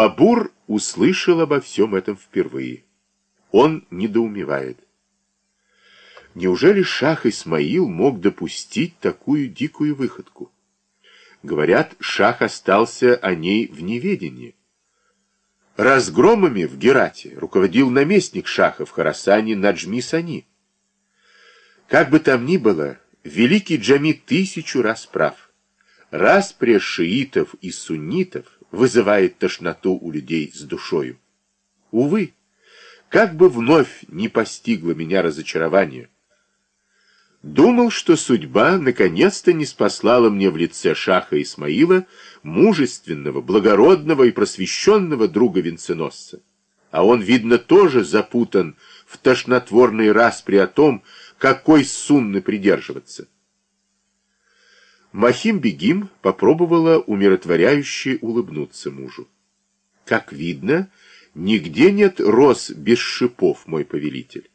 Бабур услышал обо всем этом впервые. Он недоумевает. Неужели Шах Исмаил мог допустить такую дикую выходку? Говорят, Шах остался о ней в неведении. Разгромами в Герате руководил наместник Шаха в Харасане Наджми Сани. Как бы там ни было, великий Джами тысячу раз прав. Распря шиитов и суннитов вызывает тошноту у людей с душою. Увы, как бы вновь не постигло меня разочарование. Думал, что судьба наконец-то не спаслала мне в лице Шаха Исмаила мужественного, благородного и просвещенного друга венценосца. А он, видно, тоже запутан в тошнотворной распри о том, какой сунны придерживаться. Махим-бегим попробовала умиротворяюще улыбнуться мужу. Как видно, нигде нет роз без шипов, мой повелитель.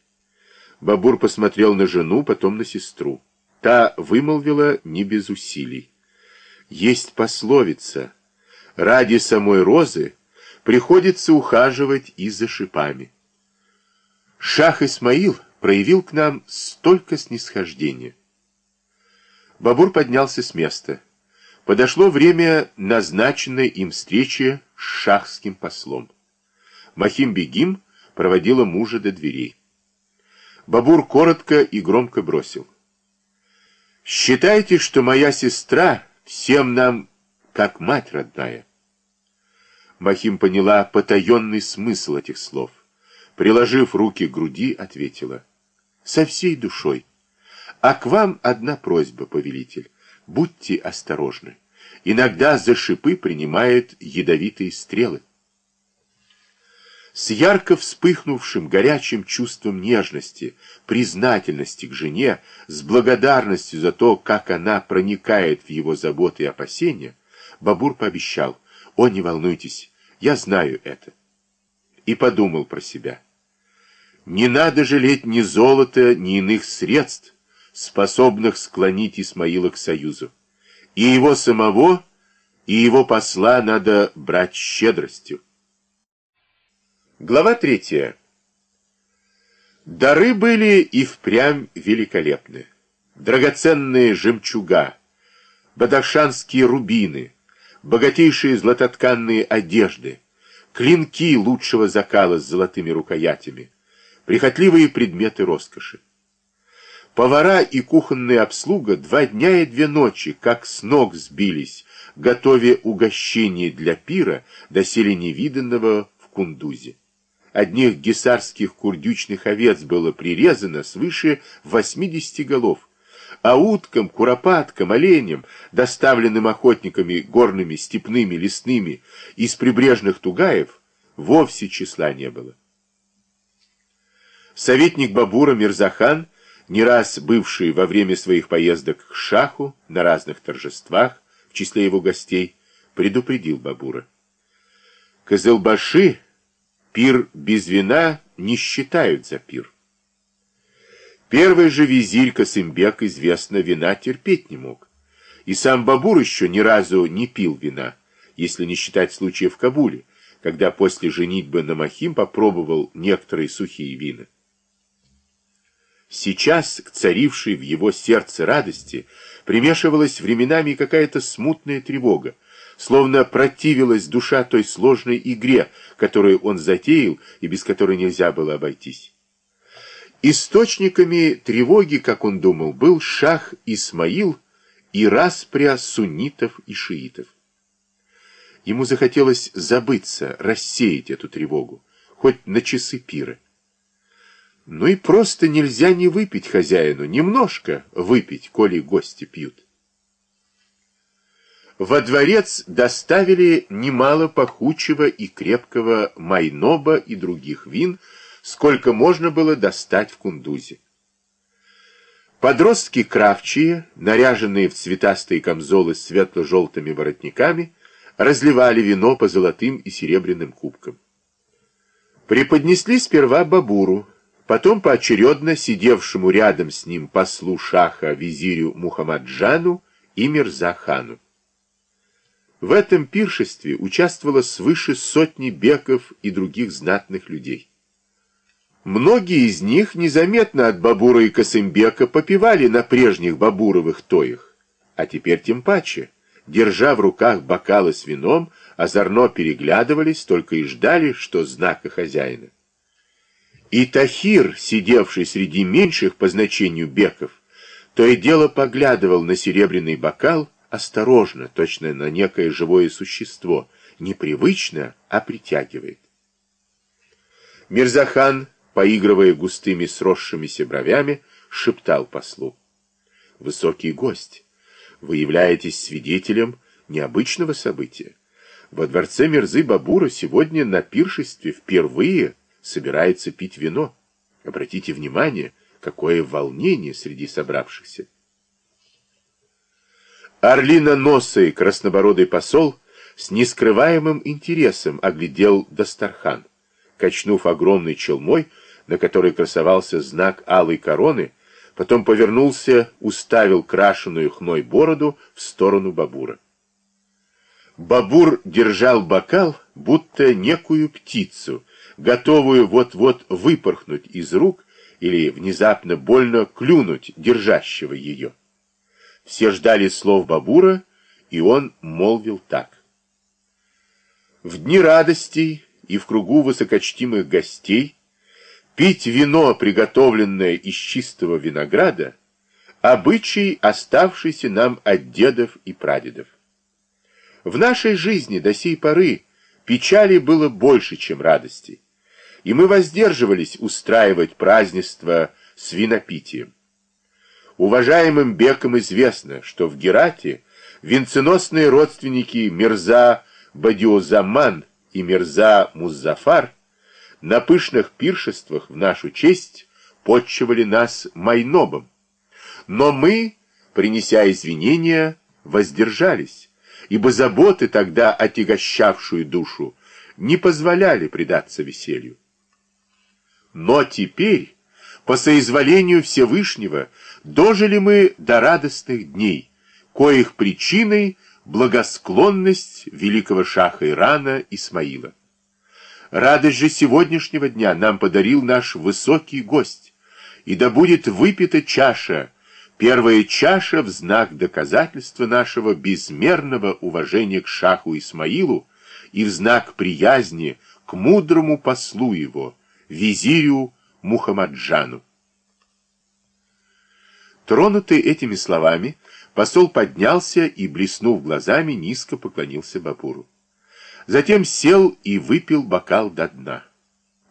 Бабур посмотрел на жену, потом на сестру. Та вымолвила не без усилий. Есть пословица. Ради самой розы приходится ухаживать и за шипами. Шах Исмаил проявил к нам столько снисхождения. Бабур поднялся с места. Подошло время назначенной им встречи с шахским послом. Махим-бегим проводила мужа до дверей. Бабур коротко и громко бросил. «Считайте, что моя сестра всем нам как мать родная». Махим поняла потаенный смысл этих слов. Приложив руки к груди, ответила. «Со всей душой». А к вам одна просьба, повелитель. Будьте осторожны. Иногда за шипы принимают ядовитые стрелы. С ярко вспыхнувшим горячим чувством нежности, признательности к жене, с благодарностью за то, как она проникает в его заботы и опасения, Бабур пообещал, «О, не волнуйтесь, я знаю это». И подумал про себя. Не надо жалеть ни золота, ни иных средств, способных склонить Исмаила к союзу. И его самого, и его посла надо брать щедростью. Глава третья. Дары были и впрямь великолепны. Драгоценные жемчуга, бадахшанские рубины, богатейшие златотканные одежды, клинки лучшего закала с золотыми рукоятями, прихотливые предметы роскоши. Повара и кухонная обслуга два дня и две ночи, как с ног сбились, готовя угощение для пира, доселе невиданного в Кундузе. Одних гисарских курдючных овец было прирезано свыше 80 голов, а уткам, куропаткам, оленям, доставленным охотниками горными, степными, лесными из прибрежных тугаев, вовсе числа не было. Советник Бабура Мирзахан не раз бывший во время своих поездок к шаху на разных торжествах, в числе его гостей, предупредил Бабура. Кызылбаши пир без вина не считают за пир. Первый же визирь Касымбек, известно, вина терпеть не мог. И сам Бабур еще ни разу не пил вина, если не считать случая в Кабуле, когда после женитьбы на Махим попробовал некоторые сухие вина. Сейчас к царившей в его сердце радости примешивалась временами какая-то смутная тревога, словно противилась душа той сложной игре, которую он затеял и без которой нельзя было обойтись. Источниками тревоги, как он думал, был шах Исмаил и распря суннитов и шиитов. Ему захотелось забыться, рассеять эту тревогу, хоть на часы пира. Ну и просто нельзя не выпить хозяину, немножко выпить, коли гости пьют. Во дворец доставили немало пахучего и крепкого майноба и других вин, сколько можно было достать в кундузе. Подростки кравчие, наряженные в цветастые камзолы с светло-желтыми воротниками, разливали вино по золотым и серебряным кубкам. Преподнесли сперва бабуру, Потом поочередно сидевшему рядом с ним послу шаха визирю Мухаммаджану и Мирзахану. В этом пиршестве участвовало свыше сотни беков и других знатных людей. Многие из них незаметно от Бабура и Косымбека попивали на прежних Бабуровых тоях, а теперь тем паче, держа в руках бокалы с вином, озорно переглядывались, только и ждали, что знака хозяина. И Тахир, сидевший среди меньших по значению беков, то и дело поглядывал на серебряный бокал осторожно, точно на некое живое существо, непривычно, а притягивает. Мирзахан поигрывая густыми сросшимися бровями, шептал послу. «Высокий гость, вы являетесь свидетелем необычного события. Во дворце Мерзы Бабура сегодня на пиршестве впервые собирается пить вино. Обратите внимание, какое волнение среди собравшихся. Орлиноносый краснобородый посол с нескрываемым интересом оглядел Дастархан. Качнув огромной чалмой, на которой красовался знак алой короны, потом повернулся, уставил крашеную хной бороду в сторону Бабура. Бабур держал бокал, будто некую птицу, готовую вот-вот выпорхнуть из рук или внезапно больно клюнуть держащего ее. Все ждали слов Бабура, и он молвил так. В дни радостей и в кругу высокочтимых гостей Пить вино, приготовленное из чистого винограда, обычай, оставшийся нам от дедов и прадедов. В нашей жизни до сей поры печали было больше, чем радости, и мы воздерживались устраивать празднество с винопитием. Уважаемым бекам известно, что в Герате венценосные родственники Мирза Бадиозаман и Мирза Музафар на пышных пиршествах в нашу честь подчивали нас майнобом. Но мы, принеся извинения, воздержались, ибо заботы, тогда отягощавшую душу, не позволяли предаться веселью. Но теперь, по соизволению Всевышнего, дожили мы до радостных дней, коих причиной благосклонность великого шаха Ирана Исмаила. Радость же сегодняшнего дня нам подарил наш высокий гость, и да будет выпита чаша, первая чаша в знак доказательства нашего безмерного уважения к шаху Исмаилу и в знак приязни к мудрому послу его, визирю Мухаммаджану. Тронутый этими словами, посол поднялся и, блеснув глазами, низко поклонился Бабуру. Затем сел и выпил бокал до дна.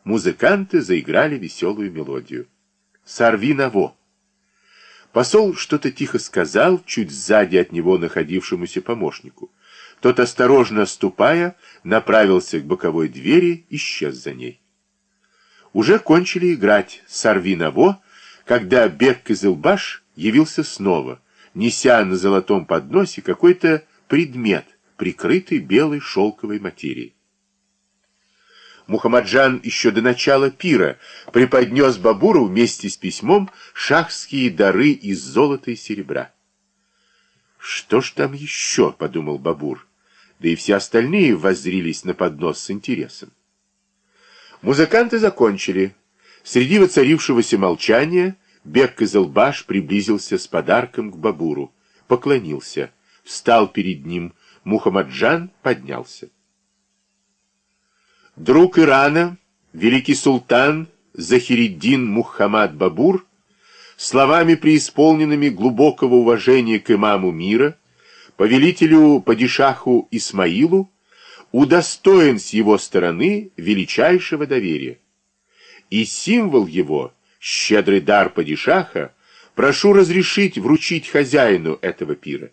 Музыканты заиграли веселую мелодию. «Сорви наво!» Посол что-то тихо сказал, чуть сзади от него находившемуся помощнику. Тот, осторожно ступая, направился к боковой двери, исчез за ней. Уже кончили играть «Сорви наво», когда Бек Кызылбаш явился снова, неся на золотом подносе какой-то предмет, прикрытый белой шелковой материей. Мухаммаджан еще до начала пира преподнес Бабуру вместе с письмом шахские дары из золота и серебра. «Что ж там еще?» — подумал Бабур. Да и все остальные воззрились на поднос с интересом. Музыканты закончили. Среди воцарившегося молчания Бек Кызылбаш приблизился с подарком к Бабуру, поклонился, встал перед ним, Мухаммаджан поднялся. Друг Ирана, великий султан Захириддин Мухаммад Бабур, словами преисполненными глубокого уважения к имаму мира, повелителю падишаху Исмаилу, удостоен с его стороны величайшего доверия. И символ его, щедрый дар падишаха, прошу разрешить вручить хозяину этого пира.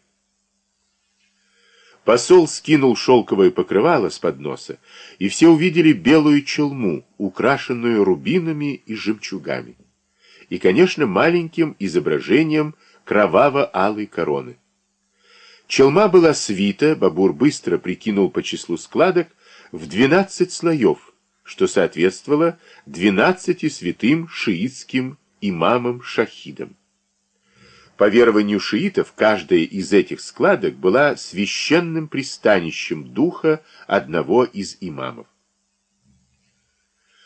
Посол скинул шелковое покрывало с подноса, и все увидели белую челму, украшенную рубинами и жемчугами. И, конечно, маленьким изображением кроваво-алой короны. Челма была свита, Бабур быстро прикинул по числу складок, в 12 слоев, что соответствовало 12 святым шиитским имамам-шахидам. По верованию шиитов, каждая из этих складок была священным пристанищем духа одного из имамов.